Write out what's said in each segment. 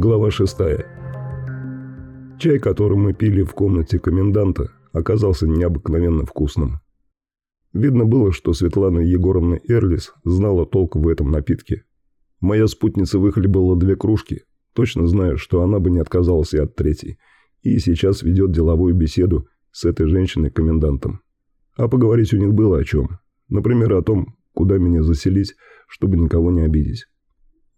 Глава 6. Чай, который мы пили в комнате коменданта, оказался необыкновенно вкусным. Видно было, что Светлана Егоровна Эрлис знала толк в этом напитке. Моя спутница выхлебала две кружки, точно зная, что она бы не отказалась и от третьей, и сейчас ведет деловую беседу с этой женщиной-комендантом. А поговорить у них было о чем. Например, о том, куда меня заселить, чтобы никого не обидеть.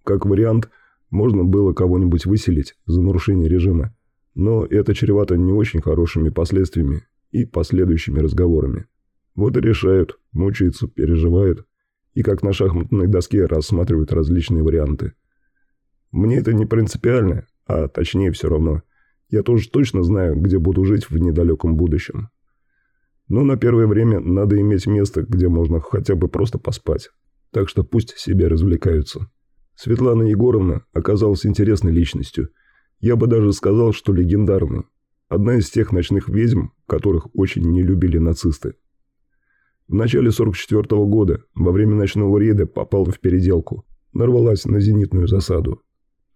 Как вариант, можно было кого-нибудь выселить за нарушение режима, но это чревато не очень хорошими последствиями и последующими разговорами. Вот и решают, мучаются, переживают и как на шахматной доске рассматривают различные варианты. Мне это не принципиально, а точнее все равно. Я тоже точно знаю, где буду жить в недалеком будущем. Но на первое время надо иметь место, где можно хотя бы просто поспать. Так что пусть себе развлекаются. Светлана Егоровна оказалась интересной личностью. Я бы даже сказал, что легендарной. Одна из тех ночных ведьм, которых очень не любили нацисты. В начале 44 -го года, во время ночного рейда, попала в переделку. Нарвалась на зенитную засаду.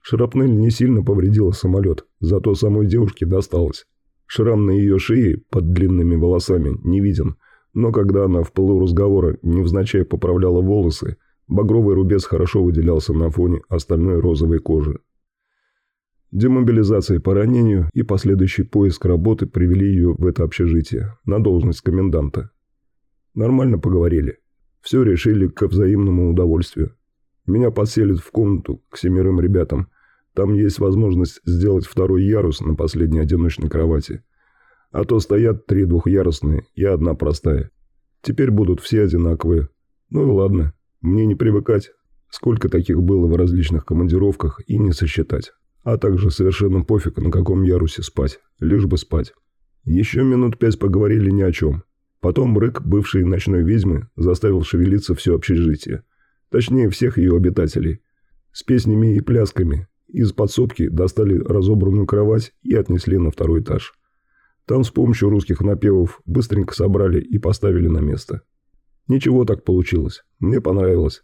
Шрапнель не сильно повредила самолет, зато самой девушке досталось. Шрам на ее шее под длинными волосами не виден, но когда она в пылу разговора невзначай поправляла волосы, багровый рубец хорошо выделялся на фоне остальной розовой кожи. Демобилизация по ранению и последующий поиск работы привели ее в это общежитие, на должность коменданта. Нормально поговорили. Все решили к взаимному удовольствию. Меня подселят в комнату к семерым ребятам. Там есть возможность сделать второй ярус на последней одиночной кровати. А то стоят три двухъярусные и одна простая. Теперь будут все одинаковые. Ну и ладно, мне не привыкать. Сколько таких было в различных командировках и не сосчитать. А также совершенно пофиг, на каком ярусе спать. Лишь бы спать. Еще минут пять поговорили ни о чем. Потом рык бывшей ночной ведьмы заставил шевелиться все общежитие. Точнее, всех ее обитателей. С песнями и плясками. Из подсобки достали разобранную кровать и отнесли на второй этаж. Там с помощью русских напевов быстренько собрали и поставили на место. Ничего так получилось. Мне понравилось.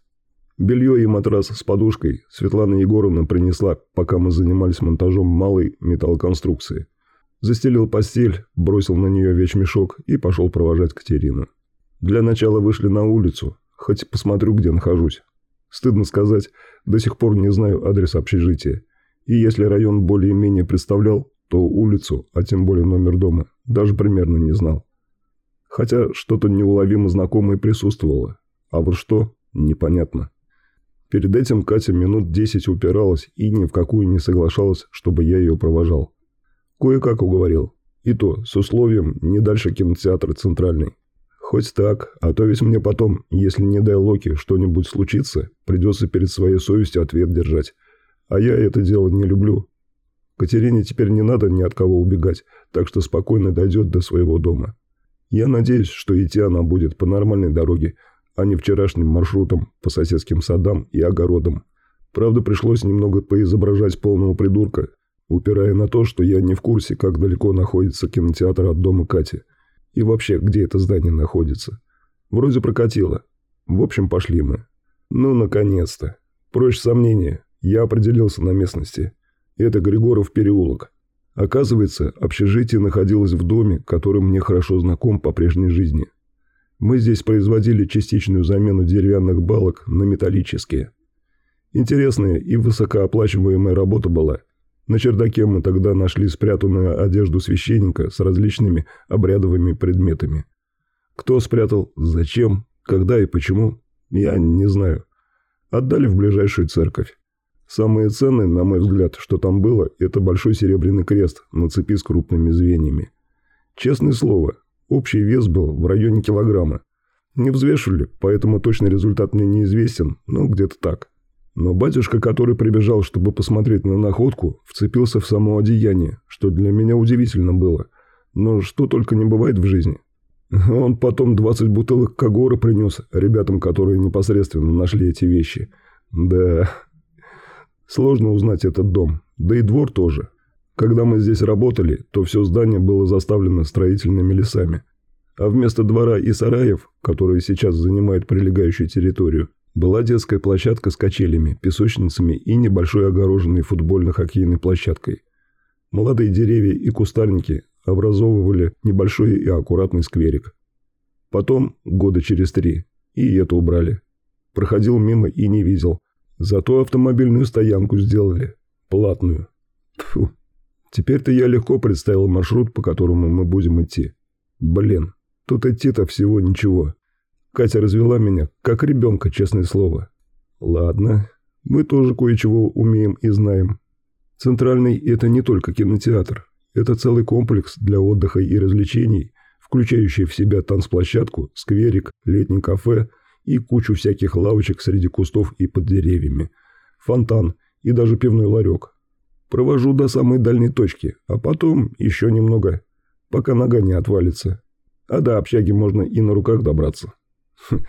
Белье и матрас с подушкой Светлана Егоровна принесла, пока мы занимались монтажом малой металлоконструкции – Застелил постель, бросил на нее вещмешок и пошел провожать Катерину. Для начала вышли на улицу, хоть посмотрю, где нахожусь. Стыдно сказать, до сих пор не знаю адрес общежития. И если район более-менее представлял, то улицу, а тем более номер дома, даже примерно не знал. Хотя что-то неуловимо знакомое присутствовало. А вот что, непонятно. Перед этим Катя минут десять упиралась и ни в какую не соглашалась, чтобы я ее провожал. Кое-как уговорил. И то, с условием не дальше кинотеатра «Центральный». Хоть так, а то ведь мне потом, если не дай Локи что-нибудь случится, придется перед своей совестью ответ держать. А я это дело не люблю. Катерине теперь не надо ни от кого убегать, так что спокойно дойдет до своего дома. Я надеюсь, что идти она будет по нормальной дороге, а не вчерашним маршрутом по соседским садам и огородам. Правда, пришлось немного поизображать полного придурка, упирая на то, что я не в курсе, как далеко находится кинотеатр от дома Кати. И вообще, где это здание находится. Вроде прокатило. В общем, пошли мы. Ну, наконец-то. Прочь сомнения. Я определился на местности. Это Григоров переулок. Оказывается, общежитие находилось в доме, который мне хорошо знаком по прежней жизни. Мы здесь производили частичную замену деревянных балок на металлические. Интересная и высокооплачиваемая работа была – на чердаке мы тогда нашли спрятанную одежду священника с различными обрядовыми предметами. Кто спрятал, зачем, когда и почему, я не знаю. Отдали в ближайшую церковь. Самое ценное, на мой взгляд, что там было, это большой серебряный крест на цепи с крупными звеньями. Честное слово, общий вес был в районе килограмма. Не взвешивали, поэтому точный результат мне неизвестен, но где-то так. Но батюшка, который прибежал, чтобы посмотреть на находку, вцепился в само одеяние, что для меня удивительно было. Но что только не бывает в жизни. Он потом 20 бутылок Кагора принес ребятам, которые непосредственно нашли эти вещи. Да, сложно узнать этот дом, да и двор тоже. Когда мы здесь работали, то все здание было заставлено строительными лесами. А вместо двора и сараев, которые сейчас занимают прилегающую территорию, Была детская площадка с качелями, песочницами и небольшой огороженной футбольно-хоккейной площадкой. Молодые деревья и кустарники образовывали небольшой и аккуратный скверик. Потом, года через три, и это убрали. Проходил мимо и не видел. Зато автомобильную стоянку сделали. Платную. Тьфу. Теперь-то я легко представил маршрут, по которому мы будем идти. Блин, тут идти-то всего ничего. Катя развела меня, как ребенка, честное слово. Ладно, мы тоже кое-чего умеем и знаем. Центральный – это не только кинотеатр. Это целый комплекс для отдыха и развлечений, включающий в себя танцплощадку, скверик, летний кафе и кучу всяких лавочек среди кустов и под деревьями, фонтан и даже пивной ларек. Провожу до самой дальней точки, а потом еще немного, пока нога не отвалится. А до общаги можно и на руках добраться. Хм.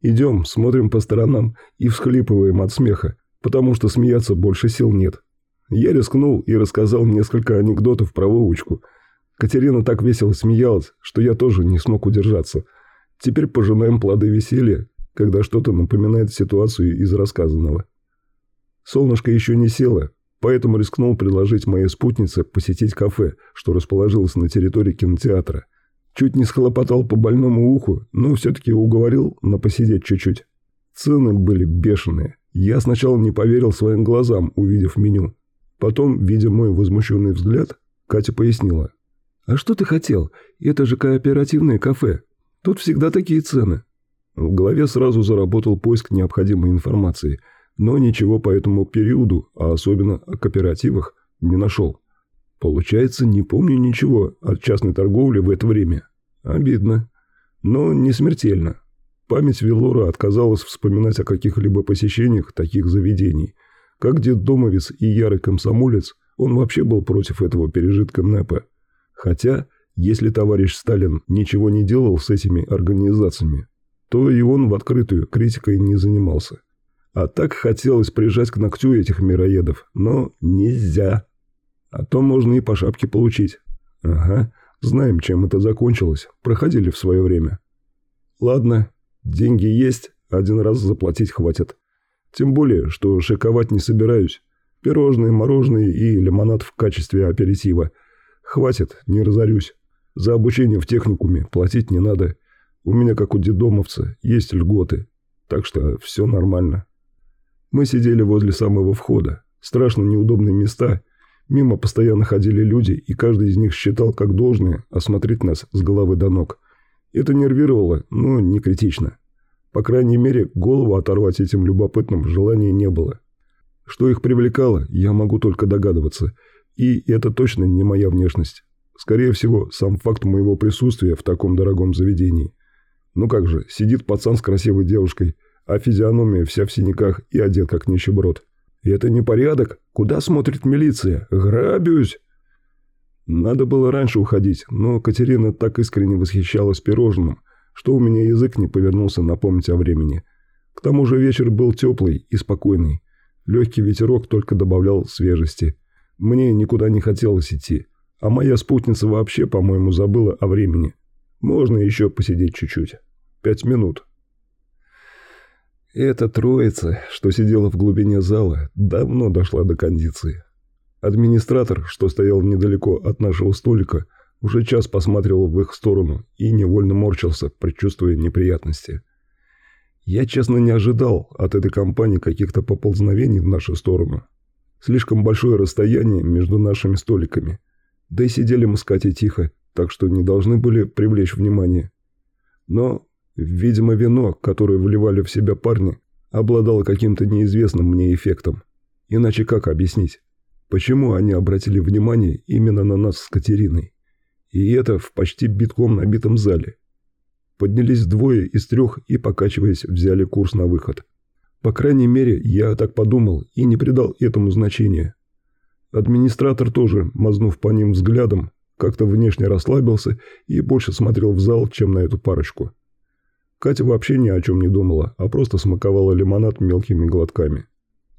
Идем, смотрим по сторонам и всхлипываем от смеха, потому что смеяться больше сил нет. Я рискнул и рассказал несколько анекдотов про Вовочку. Катерина так весело смеялась, что я тоже не смог удержаться. Теперь пожинаем плоды веселья, когда что-то напоминает ситуацию из рассказанного. Солнышко еще не село, поэтому рискнул предложить моей спутнице посетить кафе, что расположилось на территории кинотеатра. Чуть не схлопотал по больному уху, но все-таки уговорил на посидеть чуть-чуть. Цены были бешеные. Я сначала не поверил своим глазам, увидев меню. Потом, видя мой возмущенный взгляд, Катя пояснила. «А что ты хотел? Это же кооперативное кафе. Тут всегда такие цены». В голове сразу заработал поиск необходимой информации – но ничего по этому периоду, а особенно о кооперативах, не нашел. Получается, не помню ничего от частной торговли в это время. Обидно. Но не смертельно. Память Велора отказалась вспоминать о каких-либо посещениях таких заведений. Как детдомовец и ярый комсомолец, он вообще был против этого пережитка НЭПа. Хотя, если товарищ Сталин ничего не делал с этими организациями, то и он в открытую критикой не занимался. А так хотелось прижать к ногтю этих мироедов, но нельзя. А то можно и по шапке получить. Ага, знаем, чем это закончилось, проходили в свое время. Ладно, деньги есть, один раз заплатить хватит. Тем более, что шиковать не собираюсь. Пирожные, мороженые и лимонад в качестве аперитива. Хватит, не разорюсь. За обучение в техникуме платить не надо. У меня, как у дедомовца, есть льготы. Так что все нормально. Мы сидели возле самого входа. Страшно неудобные места. Мимо постоянно ходили люди, и каждый из них считал как должное осмотреть нас с головы до ног. Это нервировало, но не критично. По крайней мере, голову оторвать этим любопытным желания не было. Что их привлекало, я могу только догадываться. И это точно не моя внешность. Скорее всего, сам факт моего присутствия в таком дорогом заведении. Ну как же, сидит пацан с красивой девушкой, а физиономия вся в синяках и одет как нищеброд. И это не порядок. Куда смотрит милиция? Грабюсь. Надо было раньше уходить, но Катерина так искренне восхищалась пирожным, что у меня язык не повернулся напомнить о времени. К тому же вечер был теплый и спокойный. Легкий ветерок только добавлял свежести. Мне никуда не хотелось идти, а моя спутница вообще, по-моему, забыла о времени. Можно еще посидеть чуть-чуть. Пять минут. Эта троица, что сидела в глубине зала, давно дошла до кондиции. Администратор, что стоял недалеко от нашего столика, уже час посмотрел в их сторону и невольно морщился, предчувствуя неприятности. Я, честно, не ожидал от этой компании каких-то поползновений в нашу сторону. Слишком большое расстояние между нашими столиками. Да и сидели мы с Катей тихо, так что не должны были привлечь внимание. Но Видимо, вино, которое вливали в себя парни, обладало каким-то неизвестным мне эффектом. Иначе как объяснить? Почему они обратили внимание именно на нас с Катериной? И это в почти битком набитом зале. Поднялись двое из трех и, покачиваясь, взяли курс на выход. По крайней мере, я так подумал и не придал этому значения. Администратор тоже, мазнув по ним взглядом, как-то внешне расслабился и больше смотрел в зал, чем на эту парочку. Катя вообще ни о чем не думала, а просто смаковала лимонад мелкими глотками.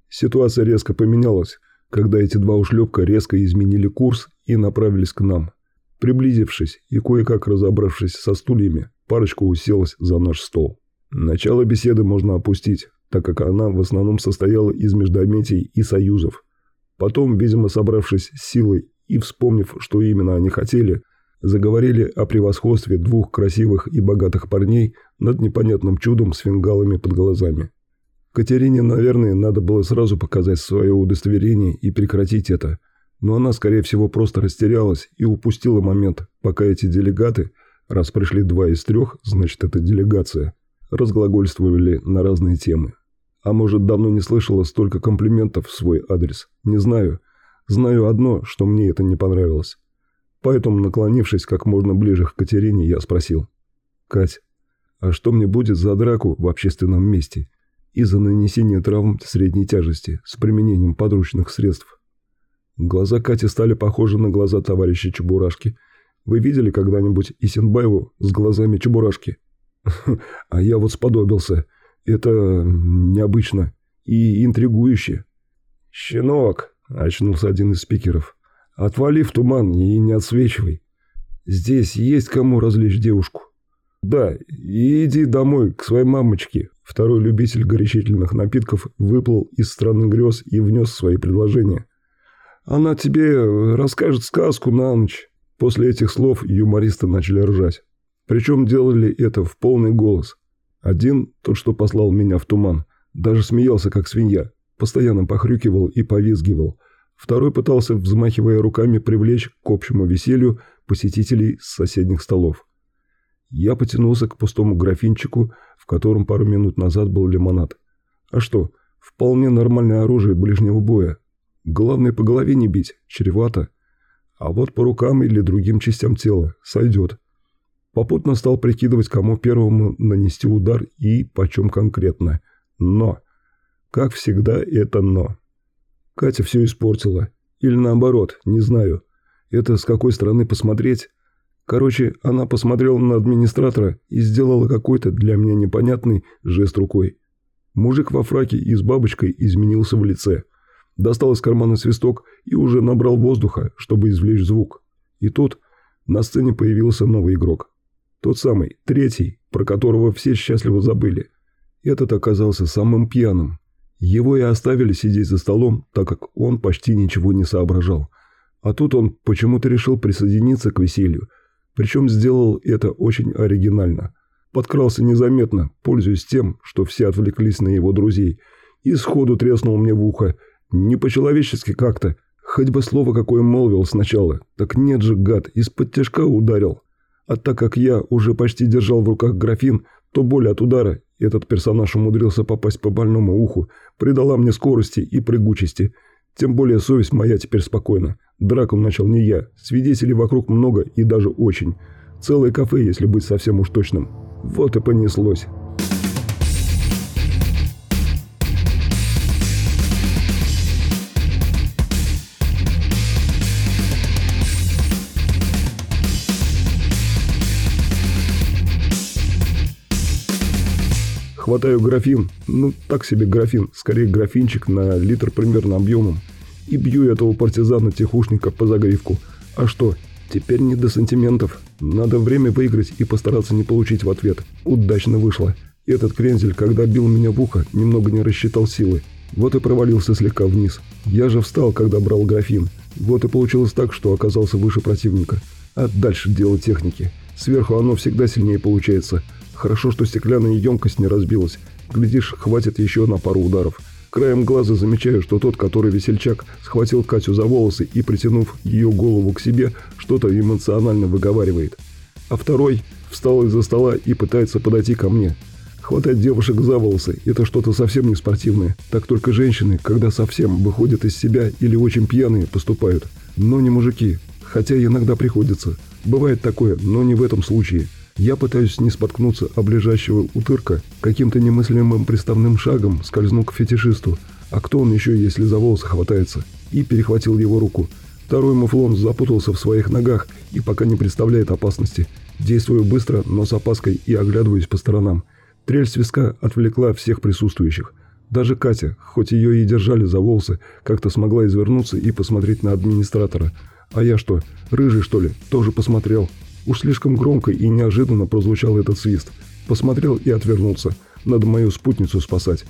Ситуация резко поменялась, когда эти два ушлепка резко изменили курс и направились к нам. Приблизившись и кое-как разобравшись со стульями, парочка уселась за наш стол. Начало беседы можно опустить. так как она в основном состояла из междометий и союзов. Потом, видимо, собравшись с силой и вспомнив, что именно они хотели, заговорили о превосходстве двух красивых и богатых парней над непонятным чудом с фингалами под глазами. Катерине, наверное, надо было сразу показать свое удостоверение и прекратить это, но она, скорее всего, просто растерялась и упустила момент, пока эти делегаты, раз пришли два из трех, значит, это делегация, разглагольствовали на разные темы. А может, давно не слышала столько комплиментов в свой адрес, не знаю. Знаю одно, что мне это не понравилось. Поэтому, наклонившись как можно ближе к Катерине, я спросил. «Кать, а что мне будет за драку в общественном месте и за нанесение травм средней тяжести с применением подручных средств?» Глаза Кати стали похожи на глаза товарища Чебурашки. Вы видели когда-нибудь Исенбаеву с глазами Чебурашки? А я вот сподобился. Это необычно и интригующе. «Щенок!» – очнулся один из спикеров. Отвали в туман и не отсвечивай. Здесь есть кому развлечь девушку. Да, и иди домой к своей мамочке. Второй любитель горячительных напитков выплыл из страны грез и внес свои предложения. Она тебе расскажет сказку на ночь. После этих слов юмористы начали ржать. Причем делали это в полный голос. Один, тот, что послал меня в туман, даже смеялся, как свинья, постоянно похрюкивал и повизгивал – Второй пытался, взмахивая руками, привлечь к общему веселью посетителей с соседних столов. Я потянулся к пустому графинчику, в котором пару минут назад был лимонад. А что, вполне нормальное оружие ближнего боя. Главное по голове не бить, чревато. А вот по рукам или другим частям тела сойдет. Попутно стал прикидывать, кому первому нанести удар и почем конкретно. Но, как всегда, это «но». Катя все испортила. Или наоборот, не знаю. Это с какой стороны посмотреть? Короче, она посмотрела на администратора и сделала какой-то для меня непонятный жест рукой. Мужик во фраке и с бабочкой изменился в лице. Достал из кармана свисток и уже набрал воздуха, чтобы извлечь звук. И тут на сцене появился новый игрок. Тот самый, третий, про которого все счастливо забыли. Этот оказался самым пьяным, его и оставили сидеть за столом, так как он почти ничего не соображал. А тут он почему-то решил присоединиться к веселью. Причем сделал это очень оригинально. Подкрался незаметно, пользуясь тем, что все отвлеклись на его друзей, и сходу треснул мне в ухо. Не по-человечески как-то. Хоть бы слово какое молвил сначала. Так нет же, гад, из-под тяжка ударил. А так как я уже почти держал в руках графин, то боль от удара этот персонаж умудрился попасть по больному уху, придала мне скорости и прыгучести. Тем более совесть моя теперь спокойна. Драку начал не я. Свидетелей вокруг много и даже очень. Целое кафе, если быть совсем уж точным. Вот и понеслось. Хватаю графин, ну так себе графин, скорее графинчик на литр примерно объемом, и бью этого партизана-тихушника по загривку. А что, теперь не до сантиментов. Надо время выиграть и постараться не получить в ответ. Удачно вышло. Этот крензель, когда бил меня в ухо, немного не рассчитал силы. Вот и провалился слегка вниз. Я же встал, когда брал графин. Вот и получилось так, что оказался выше противника. А дальше дело техники. Сверху оно всегда сильнее получается – Хорошо, что стеклянная емкость не разбилась. Глядишь, хватит еще на пару ударов. Краем глаза замечаю, что тот, который весельчак, схватил Катю за волосы и, притянув ее голову к себе, что-то эмоционально выговаривает. А второй встал из-за стола и пытается подойти ко мне. Хватать девушек за волосы – это что-то совсем не спортивное. Так только женщины, когда совсем выходят из себя или очень пьяные, поступают. Но не мужики. Хотя иногда приходится. Бывает такое, но не в этом случае. Я пытаюсь не споткнуться о ближайшего утырка, каким-то немыслимым приставным шагом скользнул к фетишисту. А кто он еще, если за волосы хватается? И перехватил его руку. Второй муфлон запутался в своих ногах и пока не представляет опасности. Действую быстро, но с опаской и оглядываюсь по сторонам. Трель свистка отвлекла всех присутствующих. Даже Катя, хоть ее и держали за волосы, как-то смогла извернуться и посмотреть на администратора. А я что, рыжий что ли, тоже посмотрел. Уж слишком громко и неожиданно прозвучал этот свист. Посмотрел и отвернулся. Надо мою спутницу спасать.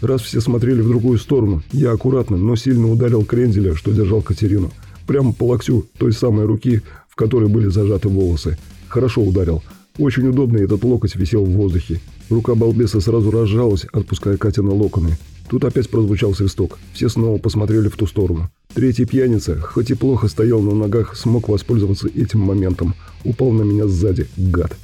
Раз все смотрели в другую сторону, я аккуратно, но сильно ударил кренделя, что держал Катерину. Прямо по локтю той самой руки, в которой были зажаты волосы. Хорошо ударил. Очень удобно этот локоть висел в воздухе. Рука балбеса сразу разжалась, отпуская Катя на локоны. Тут опять прозвучал свисток. Все снова посмотрели в ту сторону. Третий пьяница, хоть и плохо стоял на ногах, смог воспользоваться этим моментом. Упал на меня сзади, гад.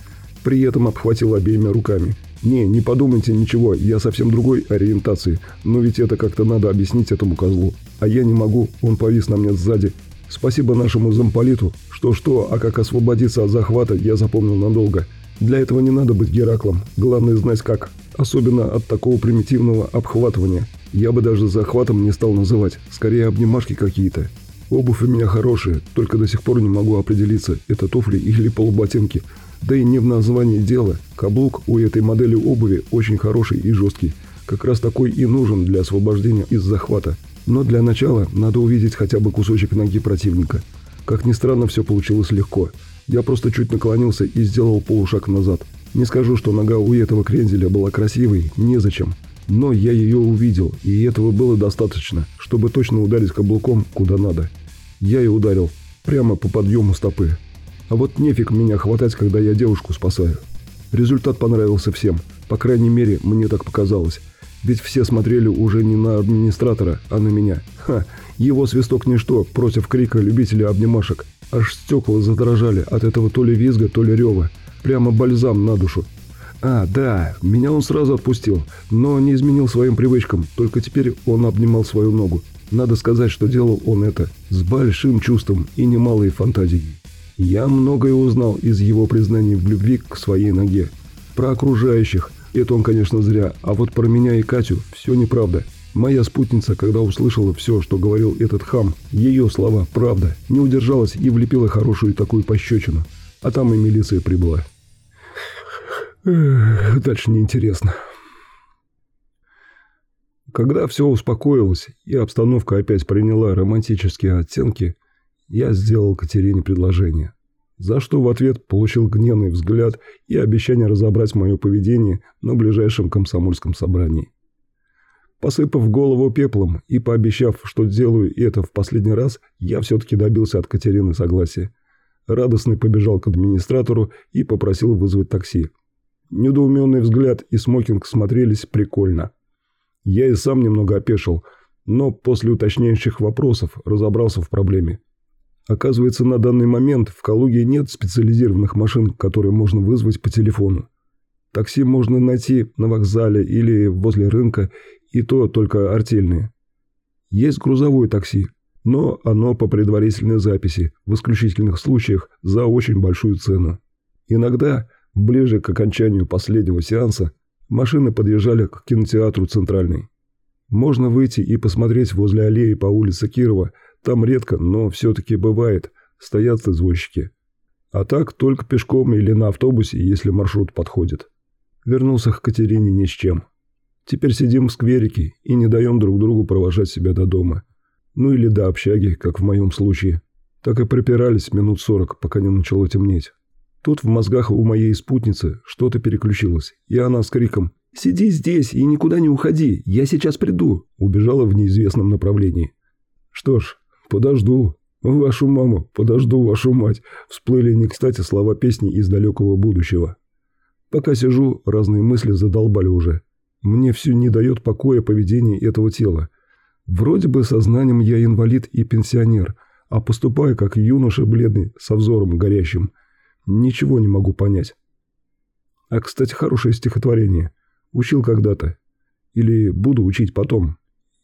При этом обхватил обеими руками. «Не, не подумайте ничего, я совсем другой ориентации, но ведь это как-то надо объяснить этому козлу. А я не могу, он повис на мне сзади. Спасибо нашему замполиту. Что-что, а как освободиться от захвата, я запомнил надолго. Для этого не надо быть Гераклом, главное знать как. Особенно от такого примитивного обхватывания. Я бы даже захватом не стал называть, скорее обнимашки какие-то. Обувь у меня хорошая, только до сих пор не могу определиться, это туфли или полуботинки. Да и не в названии дело. Каблук у этой модели обуви очень хороший и жесткий. Как раз такой и нужен для освобождения из захвата. Но для начала надо увидеть хотя бы кусочек ноги противника. Как ни странно, все получилось легко. Я просто чуть наклонился и сделал полушаг назад. Не скажу, что нога у этого кренделя была красивой, незачем. Но я ее увидел, и этого было достаточно, чтобы точно ударить каблуком куда надо. Я и ударил, прямо по подъему стопы. А вот нефиг меня хватать, когда я девушку спасаю. Результат понравился всем, по крайней мере, мне так показалось. Ведь все смотрели уже не на администратора, а на меня. Ха, его свисток ничто против крика любителей обнимашек. Аж стекла задрожали от этого то ли визга, то ли рева. Прямо бальзам на душу. А, да, меня он сразу отпустил, но не изменил своим привычкам, только теперь он обнимал свою ногу. Надо сказать, что делал он это с большим чувством и немалой фантазией. Я многое узнал из его признаний в любви к своей ноге. Про окружающих, это он, конечно, зря, а вот про меня и Катю все неправда. Моя спутница, когда услышала все, что говорил этот хам, ее слова «правда», не удержалась и влепила хорошую такую пощечину. А там и милиция прибыла. Эх, дальше неинтересно. Когда все успокоилось и обстановка опять приняла романтические оттенки, я сделал Катерине предложение за что в ответ получил гневный взгляд и обещание разобрать мое поведение на ближайшем комсомольском собрании. Посыпав голову пеплом и пообещав, что делаю это в последний раз, я все-таки добился от Катерины согласия. Радостный побежал к администратору и попросил вызвать такси. Недоуменный взгляд и смокинг смотрелись прикольно. Я и сам немного опешил, но после уточняющих вопросов разобрался в проблеме. Оказывается, на данный момент в Калуге нет специализированных машин, которые можно вызвать по телефону. Такси можно найти на вокзале или возле рынка, и то только артельные. Есть грузовое такси, но оно по предварительной записи, в исключительных случаях за очень большую цену. Иногда, ближе к окончанию последнего сеанса, машины подъезжали к кинотеатру «Центральный». Можно выйти и посмотреть возле аллеи по улице Кирова – там редко, но все-таки бывает, стоят извозчики. А так только пешком или на автобусе, если маршрут подходит. Вернулся к Катерине ни с чем. Теперь сидим в скверике и не даем друг другу провожать себя до дома. Ну или до общаги, как в моем случае. Так и пропирались минут сорок, пока не начало темнеть. Тут в мозгах у моей спутницы что-то переключилось, и она с криком «Сиди здесь и никуда не уходи, я сейчас приду!» убежала в неизвестном направлении. Что ж, «Подожду. Вашу маму, подожду вашу мать», всплыли не кстати слова песни из далекого будущего. Пока сижу, разные мысли задолбали уже. Мне все не дает покоя поведение этого тела. Вроде бы сознанием я инвалид и пенсионер, а поступаю как юноша бледный со взором горящим. Ничего не могу понять. А, кстати, хорошее стихотворение. Учил когда-то. Или буду учить потом.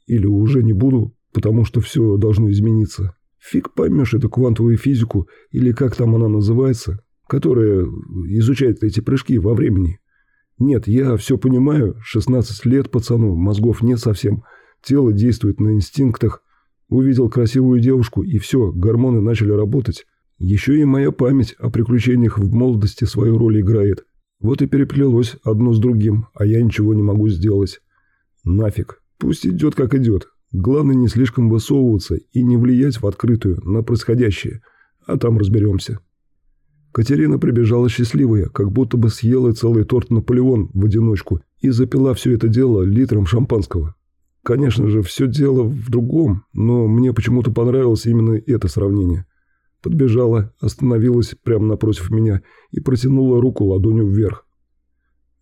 Или уже не буду, потому что все должно измениться. Фиг поймешь эту квантовую физику, или как там она называется, которая изучает эти прыжки во времени. Нет, я все понимаю, 16 лет пацану, мозгов нет совсем, тело действует на инстинктах. Увидел красивую девушку, и все, гормоны начали работать. Еще и моя память о приключениях в молодости свою роль играет. Вот и переплелось одно с другим, а я ничего не могу сделать. Нафиг, пусть идет как идет. Главное не слишком высовываться и не влиять в открытую на происходящее, а там разберемся. Катерина прибежала счастливая, как будто бы съела целый торт Наполеон в одиночку и запила все это дело литром шампанского. Конечно же, все дело в другом, но мне почему-то понравилось именно это сравнение. Подбежала, остановилась прямо напротив меня и протянула руку ладонью вверх.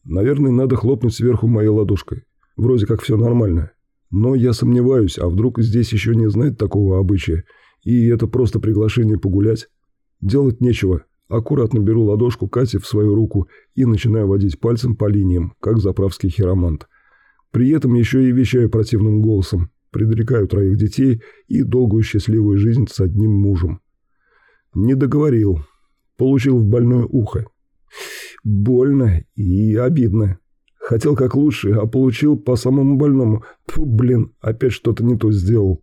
Наверное, надо хлопнуть сверху моей ладошкой. Вроде как все нормально. Но я сомневаюсь, а вдруг здесь еще не знает такого обычая, и это просто приглашение погулять. Делать нечего. Аккуратно беру ладошку Кати в свою руку и начинаю водить пальцем по линиям, как заправский хиромант. При этом еще и вещаю противным голосом, предрекаю троих детей и долгую счастливую жизнь с одним мужем. Не договорил. Получил в больное ухо. Больно и обидно. Хотел как лучше, а получил по самому больному. Фу, блин, опять что-то не то сделал.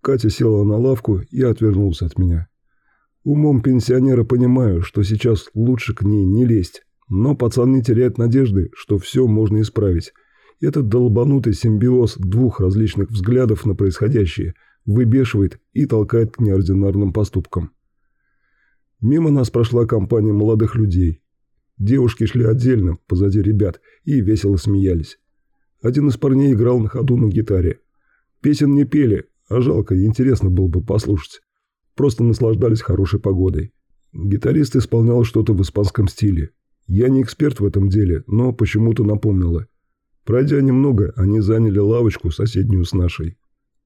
Катя села на лавку и отвернулась от меня. Умом пенсионера понимаю, что сейчас лучше к ней не лезть. Но пацан не теряет надежды, что все можно исправить. Этот долбанутый симбиоз двух различных взглядов на происходящее выбешивает и толкает к неординарным поступкам. Мимо нас прошла компания молодых людей. Девушки шли отдельно, позади ребят, и весело смеялись. Один из парней играл на ходу на гитаре. Песен не пели, а жалко, интересно было бы послушать просто наслаждались хорошей погодой. Гитарист исполнял что-то в испанском стиле. Я не эксперт в этом деле, но почему-то напомнила. Пройдя немного, они заняли лавочку, соседнюю с нашей.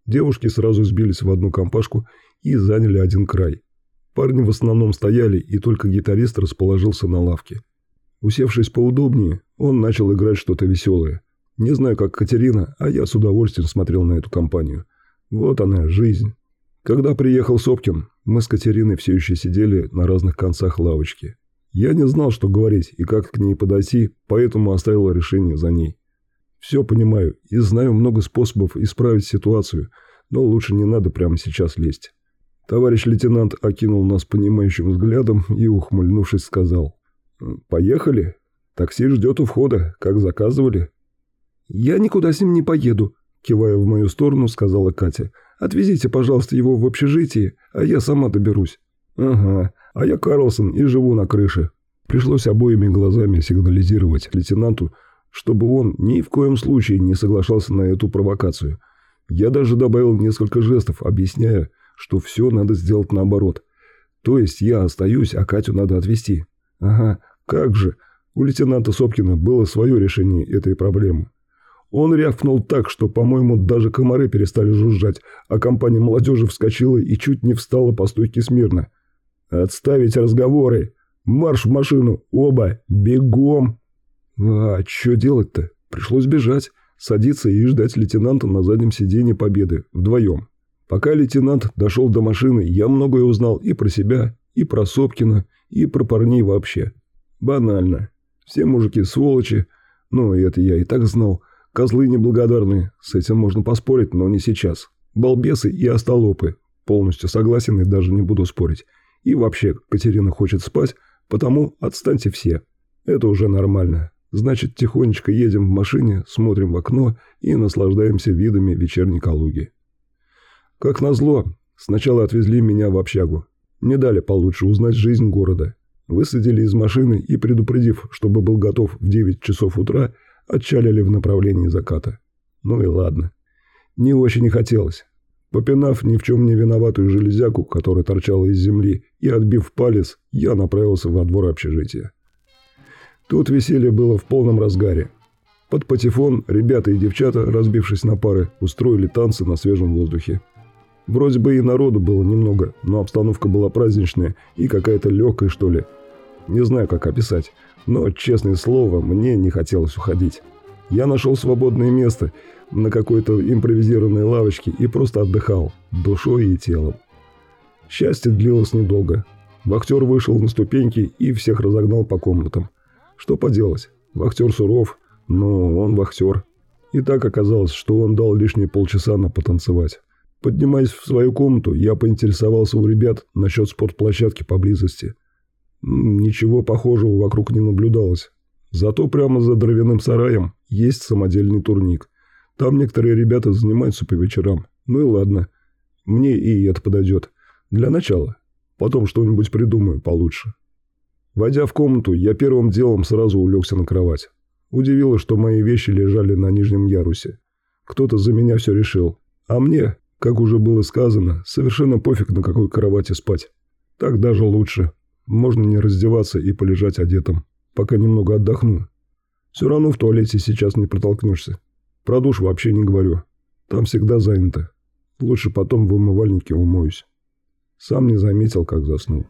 Девушки сразу сбились в одну компашку и заняли один край. Парни в основном стояли, и только гитарист расположился на лавке. Усевшись поудобнее, он начал играть что-то веселое. Не знаю, как Катерина, а я с удовольствием смотрел на эту компанию. Вот она, жизнь. Когда приехал Сопкин, мы с Катериной все еще сидели на разных концах лавочки. Я не знал, что говорить и как к ней подойти, поэтому оставил решение за ней. Все понимаю и знаю много способов исправить ситуацию, но лучше не надо прямо сейчас лезть. Товарищ лейтенант окинул нас понимающим взглядом и, ухмыльнувшись, сказал. «Поехали. Такси ждет у входа, как заказывали». «Я никуда с ним не поеду», – кивая в мою сторону, сказала Катя – Отвезите, пожалуйста, его в общежитие, а я сама доберусь». «Ага, а я Карлсон и живу на крыше». Пришлось обоими глазами сигнализировать лейтенанту, чтобы он ни в коем случае не соглашался на эту провокацию. Я даже добавил несколько жестов, объясняя, что все надо сделать наоборот. То есть я остаюсь, а Катю надо отвезти. Ага, как же. У лейтенанта Сопкина было свое решение этой проблемы. Он рявкнул так, что, по-моему, даже комары перестали жужжать, а компания молодежи вскочила и чуть не встала по стойке смирно. «Отставить разговоры! Марш в машину! Оба! Бегом!» «А что делать-то? Пришлось бежать, садиться и ждать лейтенанта на заднем сиденье Победы, вдвоем. Пока лейтенант дошел до машины, я многое узнал и про себя, и про Сопкина, и про парней вообще. Банально. Все мужики сволочи, ну, это я и так знал, Козлы неблагодарные, с этим можно поспорить, но не сейчас. Балбесы и остолопы. Полностью согласен и даже не буду спорить. И вообще, Катерина хочет спать, потому отстаньте все. Это уже нормально. Значит, тихонечко едем в машине, смотрим в окно и наслаждаемся видами вечерней Калуги. Как назло, сначала отвезли меня в общагу. Не дали получше узнать жизнь города. Высадили из машины и, предупредив, чтобы был готов в 9 часов утра, отчалили в направлении заката. Ну и ладно. Не очень и хотелось. Попинав ни в чем не виноватую железяку, которая торчала из земли, и отбив палец, я направился во двор общежития. Тут веселье было в полном разгаре. Под патефон ребята и девчата, разбившись на пары, устроили танцы на свежем воздухе. Вроде бы и народу было немного, но обстановка была праздничная и какая-то легкая, что ли. Не знаю, как описать. Но, честное слово, мне не хотелось уходить. Я нашел свободное место на какой-то импровизированной лавочке и просто отдыхал, душой и телом. Счастье длилось недолго. Вахтер вышел на ступеньки и всех разогнал по комнатам. Что поделать, вахтер суров, но он вахтер. И так оказалось, что он дал лишние полчаса на потанцевать. Поднимаясь в свою комнату, я поинтересовался у ребят насчет спортплощадки поблизости – Ничего похожего вокруг не наблюдалось. Зато прямо за дровяным сараем есть самодельный турник. Там некоторые ребята занимаются по вечерам. Ну и ладно. Мне и это подойдет. Для начала. Потом что-нибудь придумаю получше. Войдя в комнату, я первым делом сразу улегся на кровать. Удивило, что мои вещи лежали на нижнем ярусе. Кто-то за меня все решил. А мне, как уже было сказано, совершенно пофиг на какой кровати спать. Так даже лучше. Можно не раздеваться и полежать одетым, пока немного отдохну. Все равно в туалете сейчас не протолкнешься. Про душ вообще не говорю. Там всегда занято. Лучше потом в умывальнике умоюсь. Сам не заметил, как заснул.